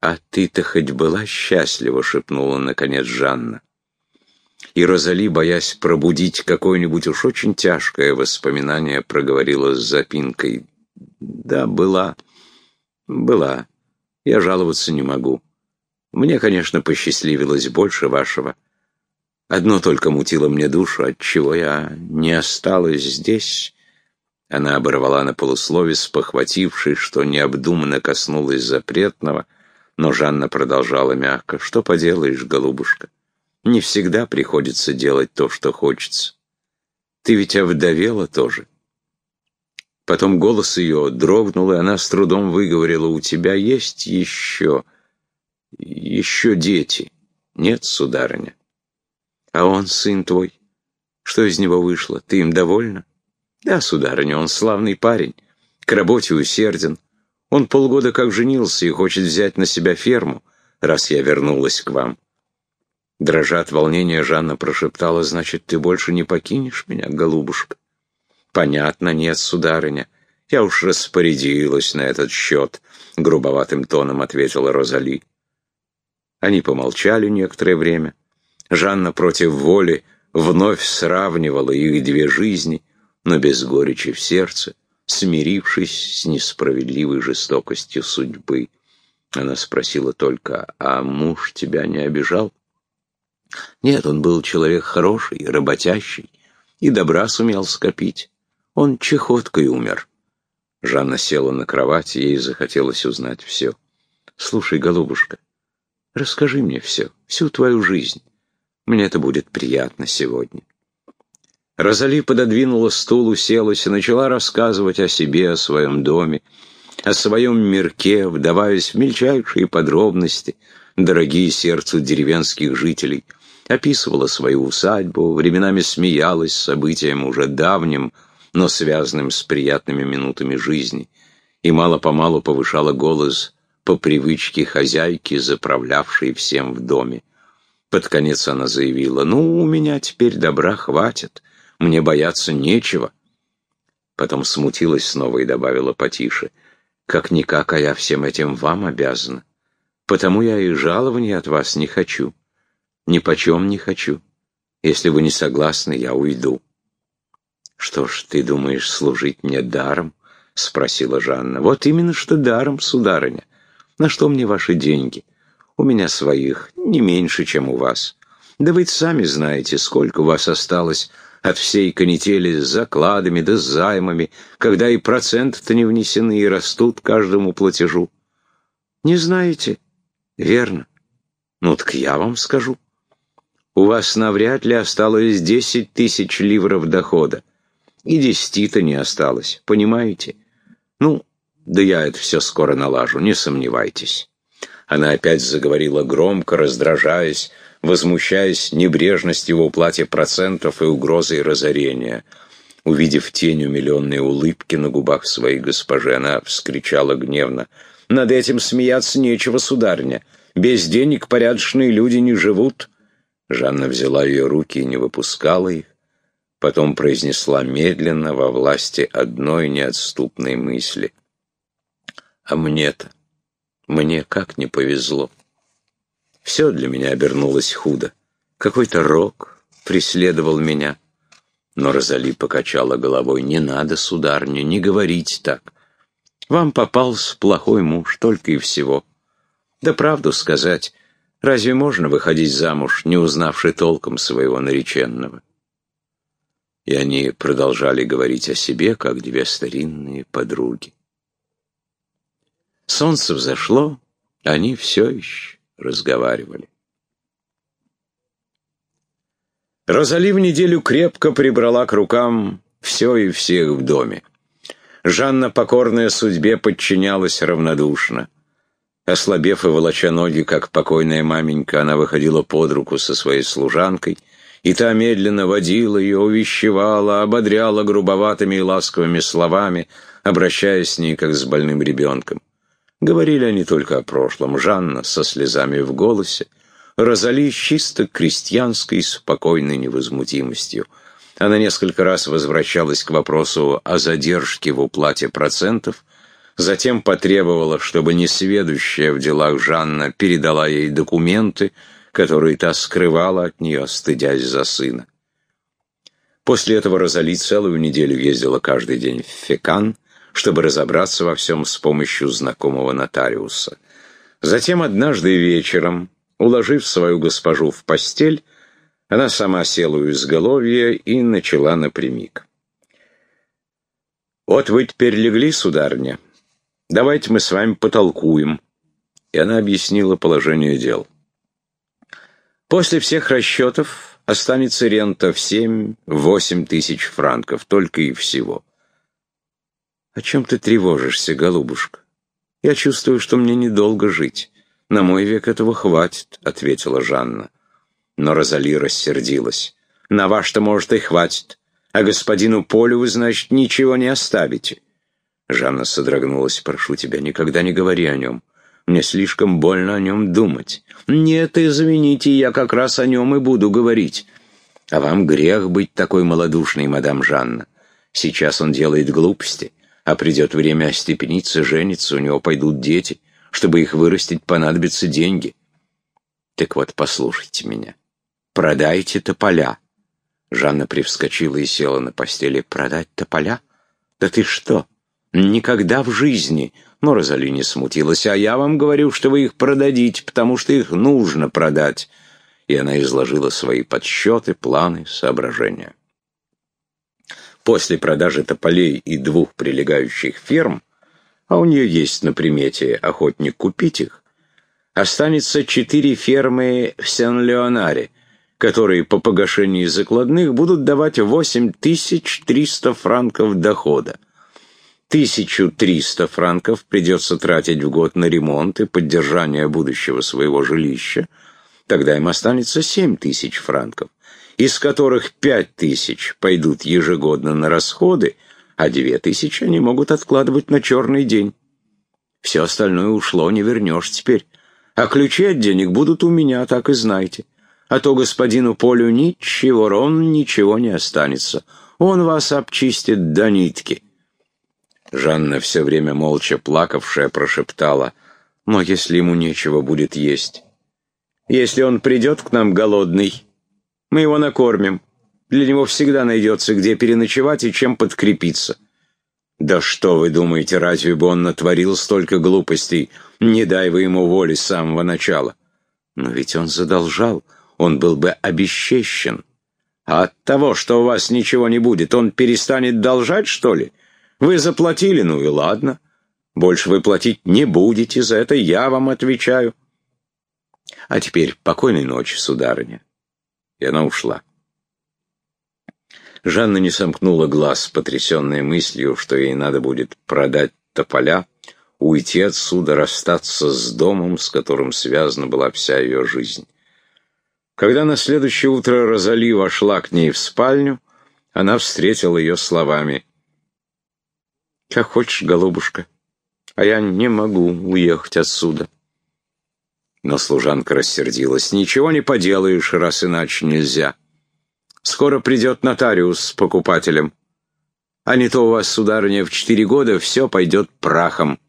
«А ты-то хоть была счастлива?» — шепнула, наконец, Жанна. И Розали, боясь пробудить какое-нибудь уж очень тяжкое воспоминание, проговорила с запинкой. «Да, была. Была. Я жаловаться не могу. Мне, конечно, посчастливилось больше вашего. Одно только мутило мне душу, отчего я не осталась здесь». Она оборвала на полуслове, спохватившись, что необдуманно коснулась запретного, но Жанна продолжала мягко. «Что поделаешь, голубушка? Не всегда приходится делать то, что хочется. Ты ведь овдовела тоже». Потом голос ее дрогнул, и она с трудом выговорила, «У тебя есть еще... еще дети?» «Нет, сударыня». «А он, сын твой? Что из него вышло? Ты им довольна?» «Да, сударыня, он славный парень, к работе усерден. Он полгода как женился и хочет взять на себя ферму, раз я вернулась к вам». Дрожа от волнения, Жанна прошептала, «Значит, ты больше не покинешь меня, голубушка?» «Понятно, нет, сударыня. Я уж распорядилась на этот счет», — грубоватым тоном ответила Розали. Они помолчали некоторое время. Жанна против воли вновь сравнивала их две жизни, но без горечи в сердце, смирившись с несправедливой жестокостью судьбы. Она спросила только, «А муж тебя не обижал?» Нет, он был человек хороший, работящий, и добра сумел скопить. Он чехоткой умер. Жанна села на кровать, ей захотелось узнать все. «Слушай, голубушка, расскажи мне все, всю твою жизнь. Мне это будет приятно сегодня». Розали пододвинула стул, уселась и начала рассказывать о себе, о своем доме, о своем мирке, вдаваясь в мельчайшие подробности, дорогие сердцу деревенских жителей, описывала свою усадьбу, временами смеялась событием уже давним, но связанным с приятными минутами жизни, и мало-помалу повышала голос по привычке хозяйки, заправлявшей всем в доме. Под конец она заявила, «Ну, у меня теперь добра хватит, мне бояться нечего». Потом смутилась снова и добавила потише, «Как-никак, а я всем этим вам обязана. Потому я и жалования от вас не хочу. Ни почем не хочу. Если вы не согласны, я уйду». «Что ж, ты думаешь служить мне даром?» — спросила Жанна. «Вот именно что даром, сударыня. На что мне ваши деньги? У меня своих не меньше, чем у вас. Да вы сами знаете, сколько у вас осталось от всей канители с закладами да с займами, когда и проценты-то не внесены и растут каждому платежу. Не знаете? Верно. Ну так я вам скажу. У вас навряд ли осталось десять тысяч ливров дохода. И десяти-то не осталось, понимаете? Ну, да я это все скоро налажу, не сомневайтесь. Она опять заговорила громко, раздражаясь, возмущаясь небрежностью в уплате процентов и угрозой разорения. Увидев тень умиленной улыбки на губах своей госпожи, она вскричала гневно. «Над этим смеяться нечего, сударня. Без денег порядочные люди не живут». Жанна взяла ее руки и не выпускала их потом произнесла медленно во власти одной неотступной мысли. А мне-то, мне как не повезло. Все для меня обернулось худо. Какой-то рок преследовал меня. Но Розали покачала головой. «Не надо, сударня, не говорить так. Вам попался плохой муж, только и всего. Да правду сказать, разве можно выходить замуж, не узнавши толком своего нареченного?» и они продолжали говорить о себе, как две старинные подруги. Солнце взошло, они все еще разговаривали. Розали в неделю крепко прибрала к рукам все и всех в доме. Жанна, покорная судьбе, подчинялась равнодушно. Ослабев и волоча ноги, как покойная маменька, она выходила под руку со своей служанкой — и та медленно водила ее, увещевала, ободряла грубоватыми и ласковыми словами, обращаясь с ней, как с больным ребенком. Говорили они только о прошлом. Жанна со слезами в голосе, Розали чисто крестьянской спокойной невозмутимостью. Она несколько раз возвращалась к вопросу о задержке в уплате процентов, Затем потребовала, чтобы несведущая в делах Жанна передала ей документы, которые та скрывала от нее, стыдясь за сына. После этого Розали целую неделю ездила каждый день в Фекан, чтобы разобраться во всем с помощью знакомого нотариуса. Затем однажды вечером, уложив свою госпожу в постель, она сама села у изголовья и начала напрямик. «Вот вы теперь легли, сударня. Давайте мы с вами потолкуем». И она объяснила положение дел. После всех расчетов Останется рента в семь-восемь тысяч франков, только и всего. О чем ты тревожишься, голубушка? Я чувствую, что мне недолго жить. На мой век этого хватит, — ответила Жанна. Но Розали рассердилась. На ваш-то, может, и хватит. А господину Полю вы, значит, ничего не оставите. Жанна содрогнулась. «Прошу тебя, никогда не говори о нем. Мне слишком больно о нем думать. Нет, извините, я как раз о нем и буду говорить. А вам грех быть такой малодушной, мадам Жанна. Сейчас он делает глупости, а придет время остепениться, жениться, у него пойдут дети. Чтобы их вырастить, понадобятся деньги. Так вот, послушайте меня. Продайте тополя. Жанна привскочила и села на постели. Продать тополя? Да ты что? Никогда в жизни. Но Розали не смутилась. А я вам говорю, что вы их продадите, потому что их нужно продать. И она изложила свои подсчеты, планы, соображения. После продажи тополей и двух прилегающих ферм, а у нее есть на примете охотник купить их, останется четыре фермы в Сен-Леонаре, которые по погашении закладных будут давать 8300 франков дохода. 1300 франков придется тратить в год на ремонт и поддержание будущего своего жилища, тогда им останется 7000 франков, из которых 5000 пойдут ежегодно на расходы, а 2000 они могут откладывать на черный день. Все остальное ушло, не вернешь теперь. А ключи от денег будут у меня, так и знайте. А то господину Полю ничего, ровно ничего не останется. Он вас обчистит до нитки. Жанна, все время молча плакавшая, прошептала, «Но если ему нечего будет есть? Если он придет к нам голодный, мы его накормим. Для него всегда найдется, где переночевать и чем подкрепиться». «Да что вы думаете, разве бы он натворил столько глупостей? Не дай вы ему воли с самого начала». «Но ведь он задолжал, он был бы обесчещен. А от того, что у вас ничего не будет, он перестанет должать, что ли?» Вы заплатили, ну и ладно. Больше вы платить не будете, за это я вам отвечаю. А теперь покойной ночи, сударыня. И она ушла. Жанна не сомкнула глаз, потрясенная мыслью, что ей надо будет продать тополя, уйти отсюда, расстаться с домом, с которым связана была вся ее жизнь. Когда на следующее утро Розали вошла к ней в спальню, она встретила ее словами как хочешь, голубушка, а я не могу уехать отсюда. Но служанка рассердилась. Ничего не поделаешь, раз иначе нельзя. Скоро придет нотариус с покупателем. А не то у вас, сударыня, в четыре года все пойдет прахом.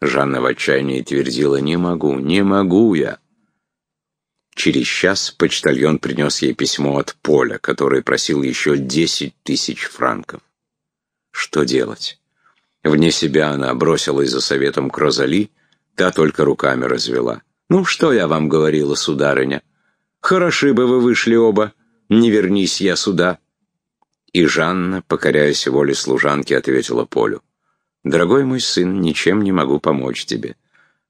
Жанна в отчаянии твердила, не могу, не могу я. Через час почтальон принес ей письмо от Поля, который просил еще десять тысяч франков. Что делать? Вне себя она бросилась за советом к Розали, та только руками развела. «Ну, что я вам говорила, сударыня? Хороши бы вы вышли оба, не вернись я сюда». И Жанна, покоряясь воле служанки, ответила Полю. «Дорогой мой сын, ничем не могу помочь тебе.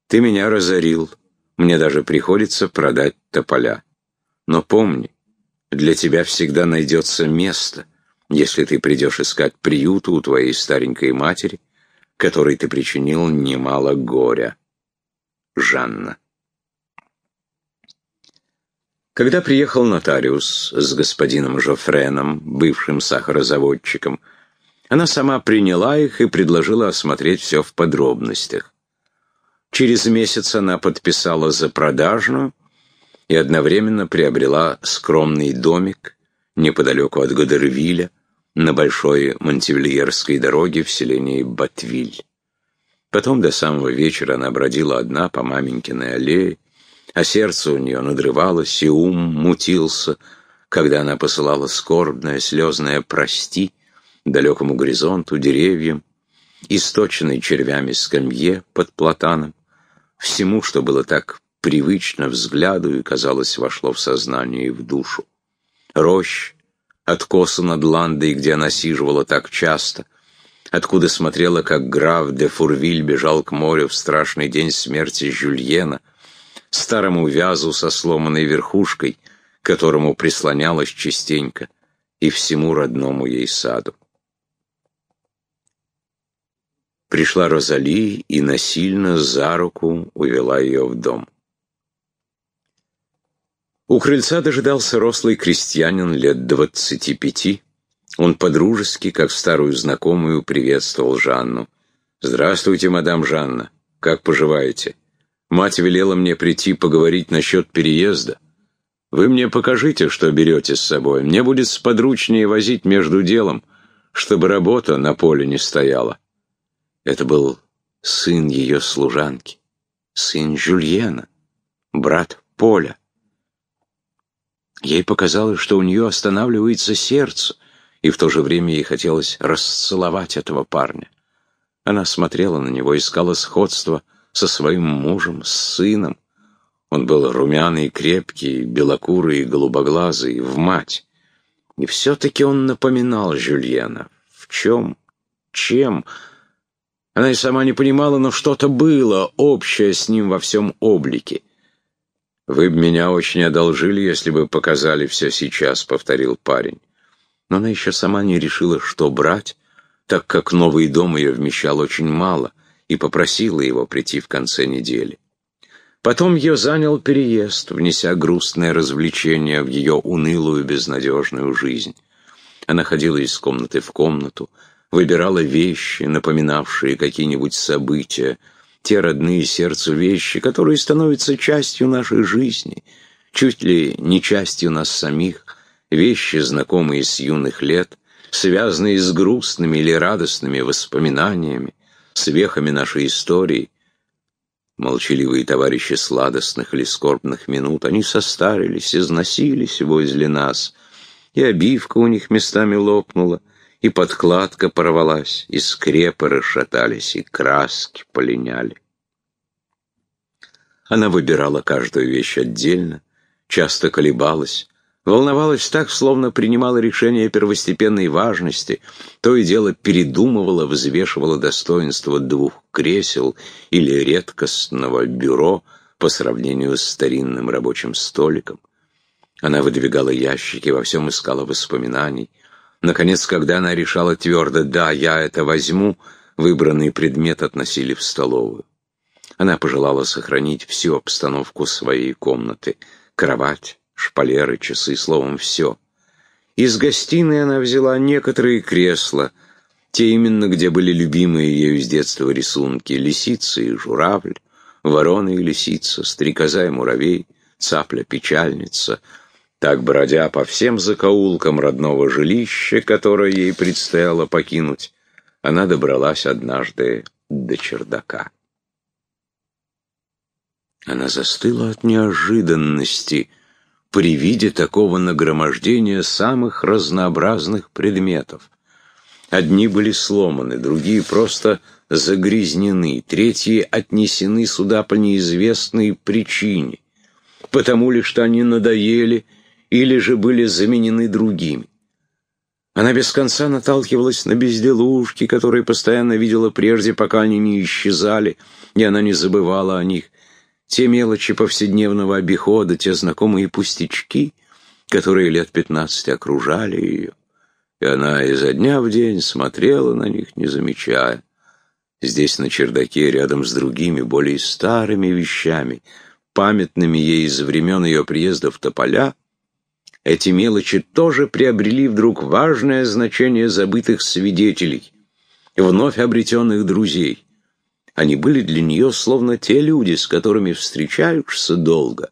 Ты меня разорил, мне даже приходится продать тополя. Но помни, для тебя всегда найдется место» если ты придешь искать приюту у твоей старенькой матери, которой ты причинил немало горя. Жанна. Когда приехал нотариус с господином Жофреном, бывшим сахарозаводчиком, она сама приняла их и предложила осмотреть все в подробностях. Через месяц она подписала за продажную и одновременно приобрела скромный домик неподалеку от Годервиля, на большой Монтевильерской дороге в селении Батвиль. Потом до самого вечера она бродила одна по маменькиной аллее, а сердце у нее надрывалось, и ум мутился, когда она посылала скорбное, слезное «прости» далекому горизонту, деревьям, источенной червями скамье под платаном, всему, что было так привычно взгляду и, казалось, вошло в сознание и в душу. Рощ, откоса над Ландой, где она сиживала так часто, откуда смотрела, как граф де Фурвиль бежал к морю в страшный день смерти Жюльена, старому вязу со сломанной верхушкой, которому прислонялась частенько, и всему родному ей саду. Пришла Розали и насильно за руку увела ее в дом. У крыльца дожидался рослый крестьянин лет двадцати пяти. Он подружески, как старую знакомую, приветствовал Жанну. «Здравствуйте, мадам Жанна. Как поживаете? Мать велела мне прийти поговорить насчет переезда. Вы мне покажите, что берете с собой. Мне будет сподручнее возить между делом, чтобы работа на поле не стояла». Это был сын ее служанки, сын Жюльена, брат Поля. Ей показалось, что у нее останавливается сердце, и в то же время ей хотелось расцеловать этого парня. Она смотрела на него, искала сходство со своим мужем, с сыном. Он был румяный, крепкий, белокурый, голубоглазый, в мать. И все-таки он напоминал Жюльена. В чем? Чем? Она и сама не понимала, но что-то было общее с ним во всем облике. «Вы бы меня очень одолжили, если бы показали все сейчас», — повторил парень. Но она еще сама не решила, что брать, так как новый дом ее вмещал очень мало, и попросила его прийти в конце недели. Потом ее занял переезд, внеся грустное развлечение в ее унылую безнадежную жизнь. Она ходила из комнаты в комнату, выбирала вещи, напоминавшие какие-нибудь события, те родные сердцу вещи, которые становятся частью нашей жизни, чуть ли не частью нас самих, вещи, знакомые с юных лет, связанные с грустными или радостными воспоминаниями, с вехами нашей истории. Молчаливые товарищи сладостных или скорбных минут, они состарились, износились возле нас, и обивка у них местами лопнула, и подкладка порвалась, и скрепы расшатались, и краски полиняли. Она выбирала каждую вещь отдельно, часто колебалась, волновалась так, словно принимала решение первостепенной важности, то и дело передумывала, взвешивала достоинство двух кресел или редкостного бюро по сравнению с старинным рабочим столиком. Она выдвигала ящики, во всем искала воспоминаний, Наконец, когда она решала твердо «да, я это возьму», выбранный предмет относили в столовую. Она пожелала сохранить всю обстановку своей комнаты. Кровать, шпалеры, часы, словом, все. Из гостиной она взяла некоторые кресла, те именно, где были любимые ею с детства рисунки, лисицы и журавль, ворона и лисица, стрекоза и муравей, цапля-печальница — так, бродя по всем закоулкам родного жилища, которое ей предстояло покинуть, она добралась однажды до чердака. Она застыла от неожиданности при виде такого нагромождения самых разнообразных предметов. Одни были сломаны, другие просто загрязнены, третьи отнесены сюда по неизвестной причине, потому лишь что они надоели или же были заменены другими. Она без конца наталкивалась на безделушки, которые постоянно видела прежде, пока они не исчезали, и она не забывала о них. Те мелочи повседневного обихода, те знакомые пустячки, которые лет пятнадцать окружали ее. И она изо дня в день смотрела на них, не замечая. Здесь, на чердаке, рядом с другими, более старыми вещами, памятными ей из времен ее приезда в Тополя, эти мелочи тоже приобрели вдруг важное значение забытых свидетелей, вновь обретенных друзей. Они были для нее словно те люди, с которыми встречаешься долго,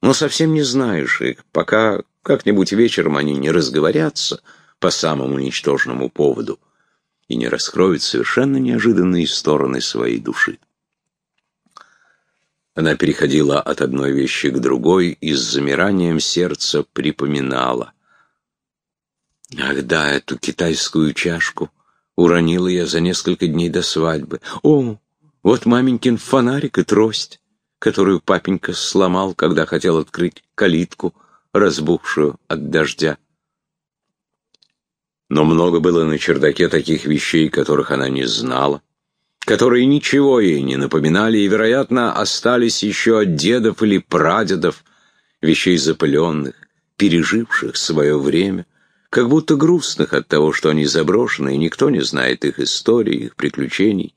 но совсем не знаешь их, пока как-нибудь вечером они не разговорятся по самому ничтожному поводу. и не раскроет совершенно неожиданные стороны своей души. Она переходила от одной вещи к другой и с замиранием сердца припоминала. «Ах да, эту китайскую чашку уронила я за несколько дней до свадьбы. О, вот маменькин фонарик и трость, которую папенька сломал, когда хотел открыть калитку, разбухшую от дождя. Но много было на чердаке таких вещей, которых она не знала, которые ничего ей не напоминали и, вероятно, остались еще от дедов или прадедов, вещей запыленных, переживших свое время, как будто грустных от того, что они заброшены, и никто не знает их истории, их приключений,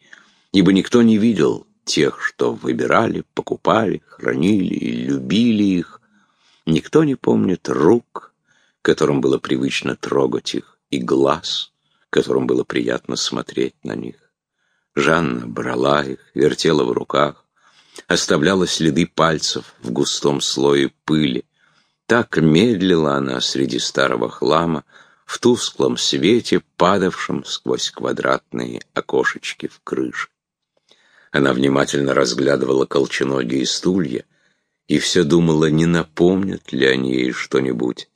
ибо никто не видел тех, что выбирали, покупали, хранили и любили их. Никто не помнит рук, которым было привычно трогать их и глаз, которым было приятно смотреть на них. Жанна брала их, вертела в руках, оставляла следы пальцев в густом слое пыли. Так медлила она среди старого хлама, в тусклом свете, падавшем сквозь квадратные окошечки в крыше. Она внимательно разглядывала колченогие стулья и все думала, не напомнят ли они ей что-нибудь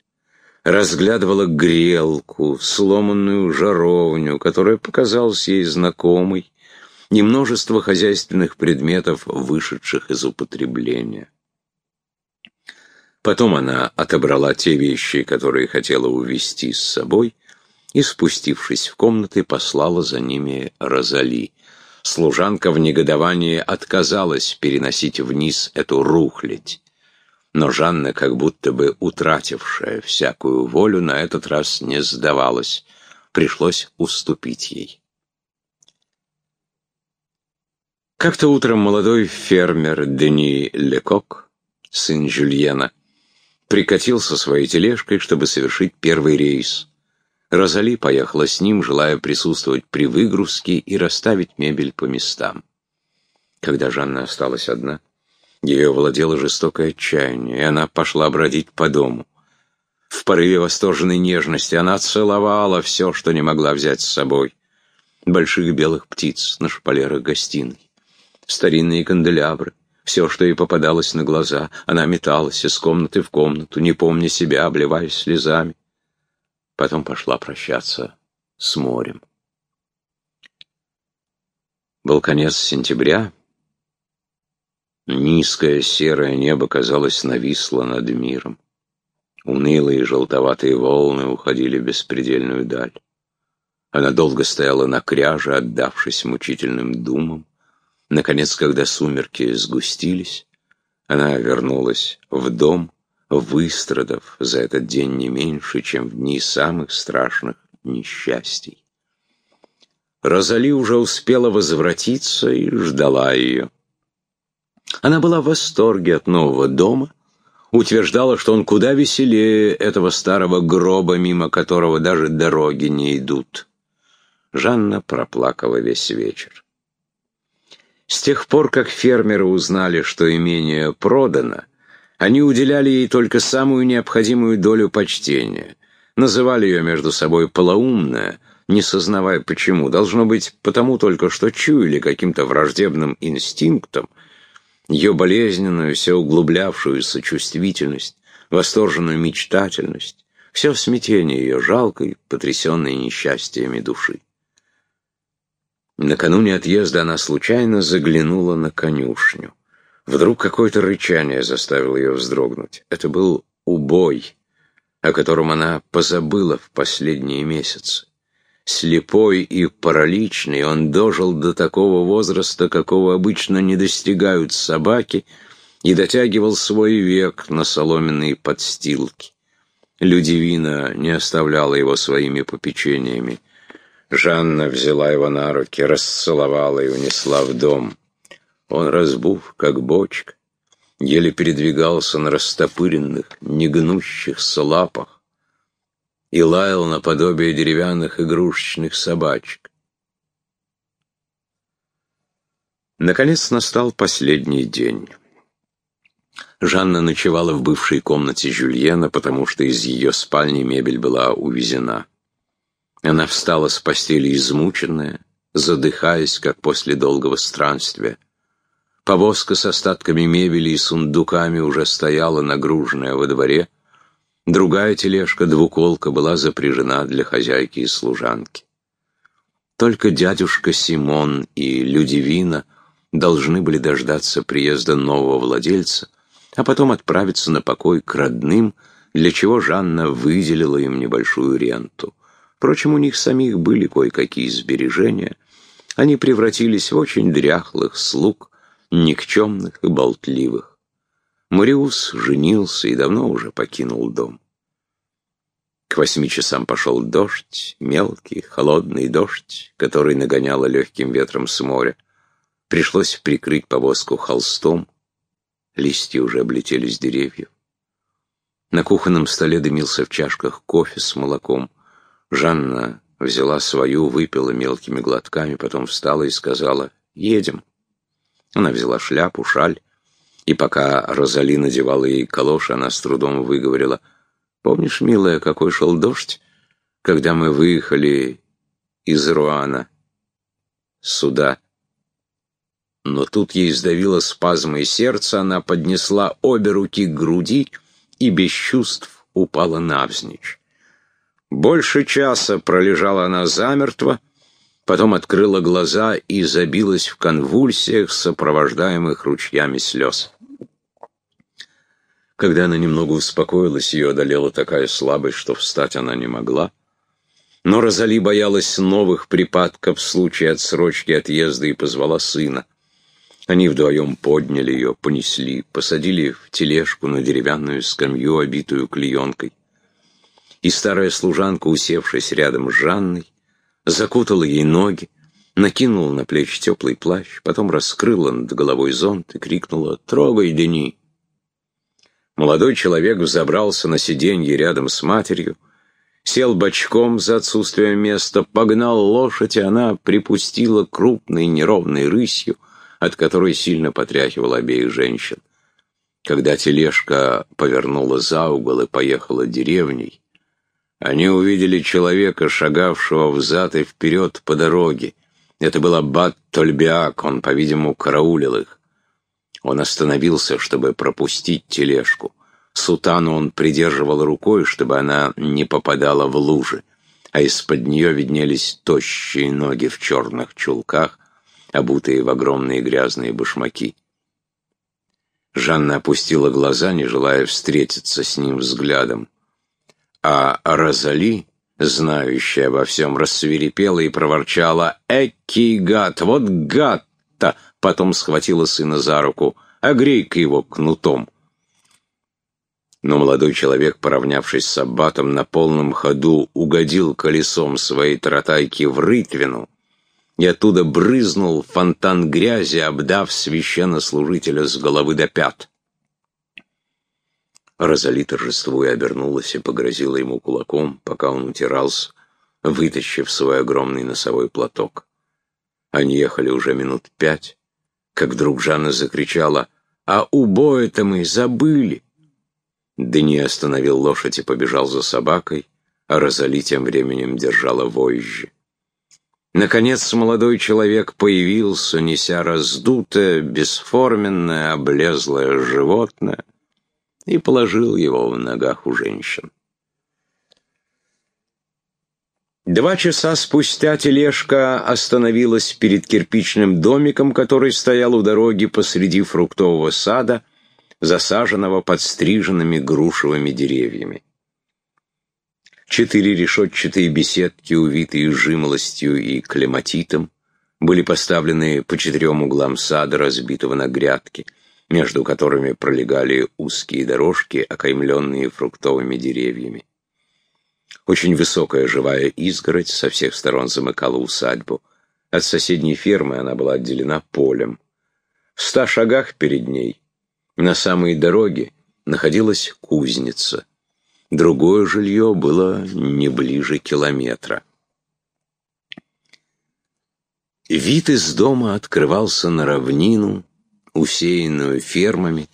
разглядывала грелку, сломанную жаровню, которая показалась ей знакомой, и множество хозяйственных предметов, вышедших из употребления. Потом она отобрала те вещи, которые хотела увезти с собой, и, спустившись в комнаты, послала за ними Розали. Служанка в негодовании отказалась переносить вниз эту рухлядь. Но Жанна, как будто бы утратившая всякую волю, на этот раз не сдавалась. Пришлось уступить ей. Как-то утром молодой фермер Дени Лекок, сын Жюльена, прикатил со своей тележкой, чтобы совершить первый рейс. Розали поехала с ним, желая присутствовать при выгрузке и расставить мебель по местам. Когда Жанна осталась одна, ее владело жестокое отчаяние, и она пошла бродить по дому. В порыве восторженной нежности она целовала все, что не могла взять с собой. Больших белых птиц на шпалерах гостиной, старинные канделябры, все, что ей попадалось на глаза. Она металась из комнаты в комнату, не помня себя, обливаясь слезами. Потом пошла прощаться с морем. Был конец сентября, Низкое серое небо, казалось, нависло над миром. Унылые желтоватые волны уходили в беспредельную даль. Она долго стояла на кряже, отдавшись мучительным думам. Наконец, когда сумерки сгустились, она вернулась в дом, выстрадав за этот день не меньше, чем в дни самых страшных несчастий. Розали уже успела возвратиться и ждала ее. Она была в восторге от нового дома, утверждала, что он куда веселее этого старого гроба, мимо которого даже дороги не идут. Жанна проплакала весь вечер. С тех пор, как фермеры узнали, что имение продано, они уделяли ей только самую необходимую долю почтения, называли ее между собой полоумная, не сознавая почему, должно быть потому только, что чуяли каким-то враждебным инстинктом, ее болезненную, все углублявшуюся чувствительность, восторженную мечтательность, все смятение ее жалкой, потрясенной несчастьями души. Накануне отъезда она случайно заглянула на конюшню. Вдруг какое-то рычание заставило ее вздрогнуть. Это был убой, о котором она позабыла в последние месяцы. Слепой и параличный, он дожил до такого возраста, какого обычно не достигают собаки, и дотягивал свой век на соломенные подстилки. Людивина не оставляла его своими попечениями. Жанна взяла его на руки, расцеловала и унесла в дом. Он разбув, как бочка, еле передвигался на растопыренных, негнущихся лапах, и лаял наподобие деревянных игрушечных собачек. Наконец настал последний день. Жанна ночевала в бывшей комнате Жюльена, потому что из ее спальни мебель была увезена. Она встала с постели измученная, задыхаясь, как после долгого странствия. Повозка с остатками мебели и сундуками уже стояла нагруженная во дворе. Другая тележка, двуколка, была запряжена для хозяйки и служанки. Только дядюшка Симон и Людивина должны были дождаться приезда нового владельца, а потом отправиться на покой к родным, для чего Жанна выделила им небольшую ренту. Впрочем, у них самих были кое-какие сбережения. Они превратились в очень дряхлых слуг, никчемных и болтливых. Мариус женился и давно уже покинул дом. К восьми часам пошел дождь, мелкий, холодный дождь, который нагоняло легким ветром с моря. Пришлось прикрыть повозку холстом. Листья уже облетели с деревьев. На кухонном столе дымился в чашках кофе с молоком. Жанна взяла свою, выпила мелкими глотками, потом встала и сказала «Едем». Она взяла шляпу, шаль, и пока Розали надевала ей калоши, она с трудом выговорила — Помнишь, милая, какой шел дождь, когда мы выехали из Руана сюда? Но тут ей сдавило спазмой сердце, она поднесла обе руки к груди и без чувств упала навзничь. Больше часа пролежала она замертво, потом открыла глаза и забилась в конвульсиях, сопровождаемых ручьями слез. Когда она немного успокоилась, ее одолела такая слабость, что встать она не могла. Но Розали боялась новых припадков в случае отсрочки отъезда и позвала сына. Они вдвоем подняли ее, понесли, посадили в тележку на деревянную скамью, обитую клеенкой. И старая служанка, усевшись рядом с Жанной, закутала ей ноги, накинула на плечи теплый плащ, потом раскрыла над головой зонт и крикнула «Трогай, Дени!» Молодой человек взобрался на сиденье рядом с матерью, сел бочком за отсутствием места, погнал лошадь, и она припустила крупной неровной рысью, от которой сильно потряхивала обеих женщин. Когда тележка повернула за угол и поехала деревней, они увидели человека, шагавшего взад и вперед по дороге. Это был аббат Тольбиак, он, по-видимому, караулил их. Он остановился, чтобы пропустить тележку. Сутану он придерживал рукой, чтобы она не попадала в лужи, а из-под нее виднелись тощие ноги в черных чулках, обутые в огромные грязные башмаки. Жанна опустила глаза, не желая встретиться с ним взглядом. А Розали, знающая обо всем, рассверепела и проворчала «Экий гад! Вот гад-то!» потом схватила сына за руку. «Огрей-ка его кнутом!» Но молодой человек, поравнявшись с аббатом, на полном ходу угодил колесом своей тротайки в рытвину, и оттуда брызнул фонтан грязи, обдав священнослужителя с головы до пят. Розали торжествуя обернулась и погрозила ему кулаком, пока он утирался, вытащив свой огромный носовой платок. Они ехали уже минут пять, как вдруг Жанна закричала «А убоя-то мы забыли!» Дени остановил лошадь и побежал за собакой, а Розали тем временем держала вожжи. Наконец молодой человек появился, неся раздутое, бесформенное, облезлое животное, и положил его в ногах у женщин. Два часа спустя тележка остановилась перед кирпичным домиком, который стоял у дороги посреди фруктового сада, засаженного подстриженными грушевыми деревьями. Четыре решетчатые беседки, увитые жимолостью и клематитом, были поставлены по четырем углам сада, разбитого на грядки, между которыми пролегали узкие дорожки, окаймленные фруктовыми деревьями. Очень высокая живая изгородь со всех сторон замыкала усадьбу. От соседней фермы она была отделена полем. В ста шагах перед ней, на самой дороге, находилась кузница. Другое жилье было не ближе километра. Вид из дома открывался на равнину, усеянную фермами,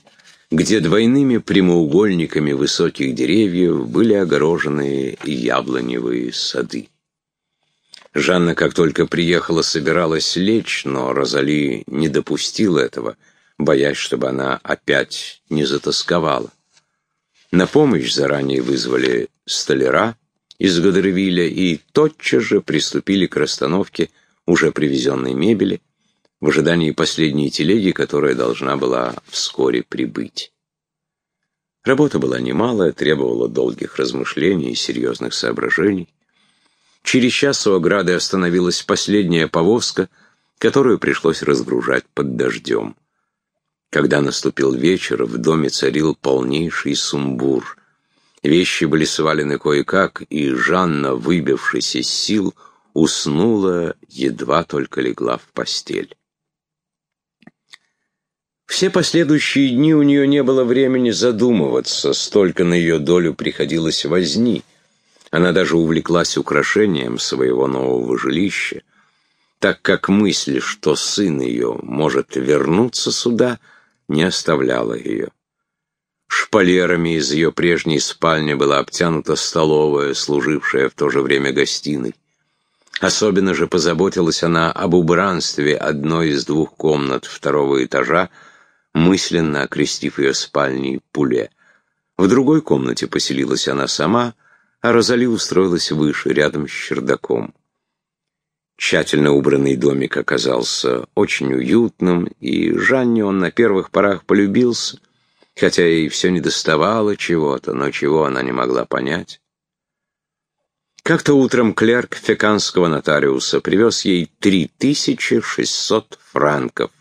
где двойными прямоугольниками высоких деревьев были огорожены яблоневые сады. Жанна, как только приехала, собиралась лечь, но Розали не допустила этого, боясь, чтобы она опять не затасковала. На помощь заранее вызвали столяра из Гадервилля и тотчас же приступили к расстановке уже привезенной мебели в ожидании последней телеги, которая должна была вскоре прибыть. Работа была немалая, требовала долгих размышлений и серьезных соображений. Через час у ограды остановилась последняя повозка, которую пришлось разгружать под дождем. Когда наступил вечер, в доме царил полнейший сумбур. Вещи были свалены кое-как, и Жанна, выбившись из сил, уснула, едва только легла в постель. Все последующие дни у нее не было времени задумываться, столько на ее долю приходилось возни — она даже увлеклась украшением своего нового жилища, так как мысль, что сын ее может вернуться сюда, не оставляла ее. Шпалерами из ее прежней спальни была обтянута столовая, служившая в то же время гостиной. Особенно же позаботилась она об убранстве одной из двух комнат второго этажа, мысленно окрестив ее спальней Пуле. В другой комнате поселилась она сама — а Розали устроилась выше, рядом с чердаком. Тщательно убранный домик оказался очень уютным, и Жанне он на первых порах полюбился, хотя ей все не доставало чего-то, но чего она не могла понять. Как-то утром клерк феканского нотариуса привез ей 3600 франков.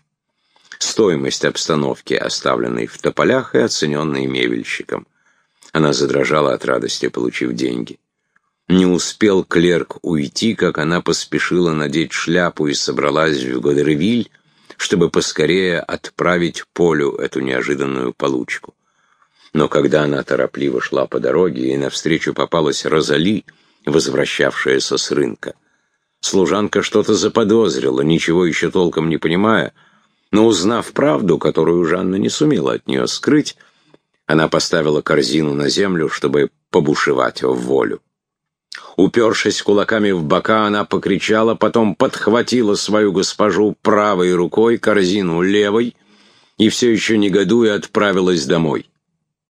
Стоимость обстановки, оставленной в тополях и оцененной мебельщиком. Она задрожала от радости, получив деньги. Не успел клерк уйти, как она поспешила надеть шляпу и собралась в Годервиль, чтобы поскорее отправить Полю эту неожиданную получку. Но когда она торопливо шла по дороге, и навстречу попалась Розали, возвращавшаяся с рынка. Служанка что-то заподозрила, ничего еще толком не понимая, но узнав правду, которую Жанна не сумела от нее скрыть, она поставила корзину на землю, чтобы побушевать в волю. Упершись кулаками в бока, она покричала, потом подхватила свою госпожу правой рукой, корзину левой, и все еще негодуя отправилась домой.